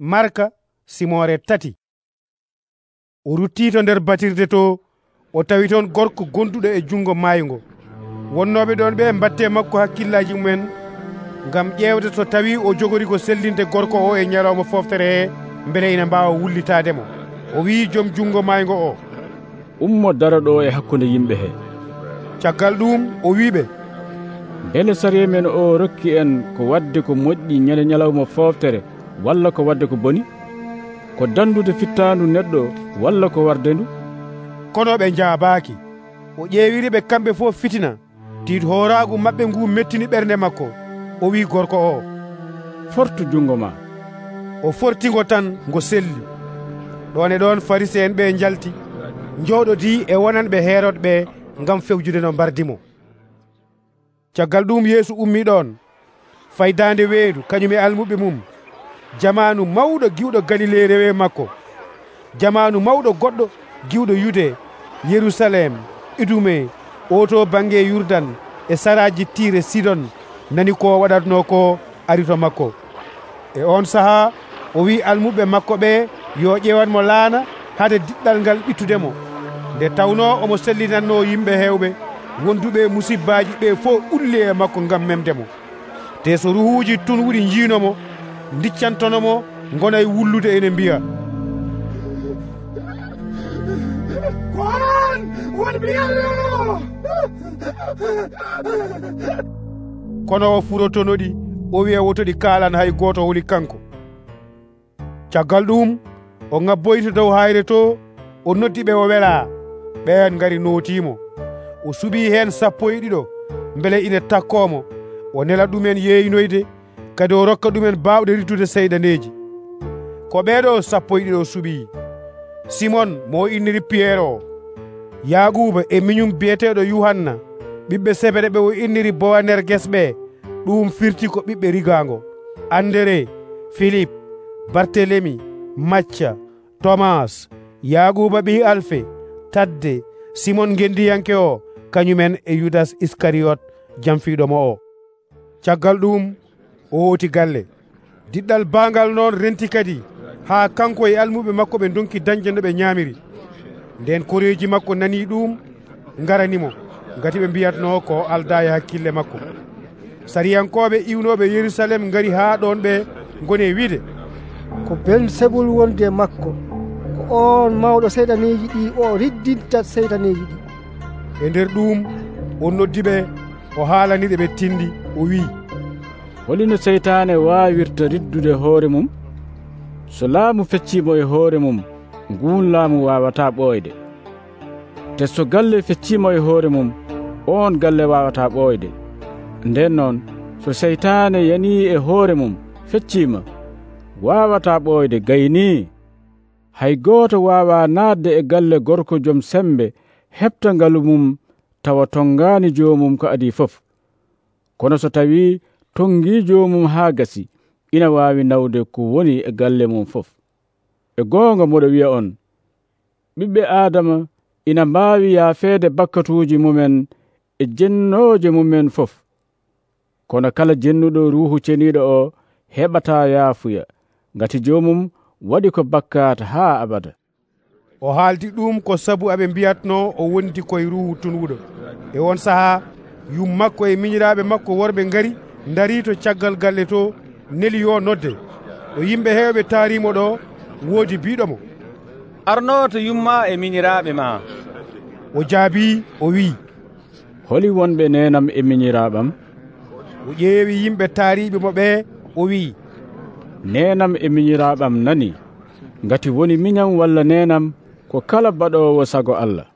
marka simore tati. O rutti to nder batirde to o tawi toon gorko gonduɗo e jungo maaygo wonnoɓe ɗon ɓe mbatte makko hakkillaji mumen ngam ƴewde to tawi o jogori ko sellinde gorko o e ñalawma foftere he beele ina mbawa wullitademo o wi joom jungo maaygo o. Ummo dara ɗo e hakkunde yimɓe he. Caggal ɗum o wiɓe beele sariya men o rokki en ko wadde ko moƴƴi ñande ñalawma foftere walla ko wadde ko boni? Ko dandude fittandu neɗɗo walla ko warde ndu? Kono ɓe jaabaaki o ƴeewiri ɓe kamɓe fof fitina. Tiit horagu maɓɓe ngu mettini ɓernde makko. O wi gorko o. Fortu jungo ma o fortigo tan ngo selli. Ɗon e ɗon farise en ɓe jalti jooɗodi e wonanɓe heerot ɓe ngam fewjude no mbardimo caggal ɗum yeesu ummi ɗon faydande weedu kañum e almuɓe mum. jamanu mawɗo giwɗo galile rewe makko. jamanu mawɗo goɗɗo giwɗo yude yerusalem idume oto bange yurdan e saraji tire sidon nani ko waɗatno ko arito makko. e on saaha o wi almuɓe makko ɓe yo ƴewanmo laana hade diɗɗal ngal ɓittudemo nde tawno omo sellinanno yimɓe hewɓe wonduɓe musibbaji ɓe fo ulli e makko gam memdemo te so ruhuji tun wuɗi jiinomo diccantonomo gona e wullude ene mbiya. Koran wonmi allah! Kono o furotonoɗi o wiya wotoɗi kaalan hay goto holi kanko. Caggal ɗum o ngabboyto dow hayre to o noddi ɓe o wela ɓen gari notimo o suɓi hen sappo e ɗiɗo beele ina takkomo o nela ɗumen yeeynoyde kadi o rokka ɗumen baawɗe rittude seyɗaneji ko ɓeeɗo sappo e ɗiɗo suɓii simon mo inniri piyerre o yaguba e miñum biyeteɗo yuhanna ɓiɓɓe sebere ɓe o inniri bowa nder gues ɓe ɗum firti ko ɓiɓɓe rigango. Andere philippe barthelemi macca tomas yaguba ɓi alfe tadde simon gendiyanke o kañumen e yudas iscariote jamfiɗomo o. Caggal ɗum o hooti galle. Diɗɗal bangal noon renti kadi ha kanko e almuɓe makko ɓe donki dañde no ɓe ñaamiri. Nden koreji makko nani ɗum garanimo gati ɓe mbiyatno ko alda e hakkille makko. Sariyankoɓe iwnoɓe yerusalem gari ha ɗon ɓe goni wiide. Ko belseɓol wonde makko. Ko on mawɗo seyɗaneji ɗi o riddinta seyɗaneji ɗi. E nder ɗum o noddi ɓe o haalaniɗe ɓe tindi o wii. holino seytane wawirta riddude hoore mum so laamu feccimo e hoore mum ngun laamu wawata ɓooyde. Te so galle feccimo e hoore mum on galle wawata ɓooyde. Nden noon so seytane yani e hoore mum feccima wawata ɓooyde gayni hay goto wawa nadde e galle gorko joom sembe heɓta ngalu mum tawa tongani jomum ko adi fof. Kono so tawi tongi jomum ha gasi ina wawi nawde ko woni e galle mum fof. E gonga moɗo wiya on ɓiɓɓe adama ina mbawi yaafeede bakkatuji mumen e jennoje mumen fof. Kono kala jennuɗo ruhu ceniɗo o heɓata yaafuya ngati jomum waɗi ko bakkat ha abada. O haaldi ɗum ko saabu aɓe mbiyatno o wondi koye ruhu tunwuɗo. E on saaha yum makko e miñiraɓe makko worɓe ngari dari to caggal galle to neli yo nodde. O yimɓe heewɓe taarimo ɗo woodi biiɗomo arno to yumma e miniraaɓe ma. O jaabi o wi holi wonɓe nenam e miñiraɓam o ƴeewi yimɓe taariɓe mo ɓe o wi nenam e miñiraɓam nani? Ngati woni miñam walla nenam ko kala baɗowo sago allah.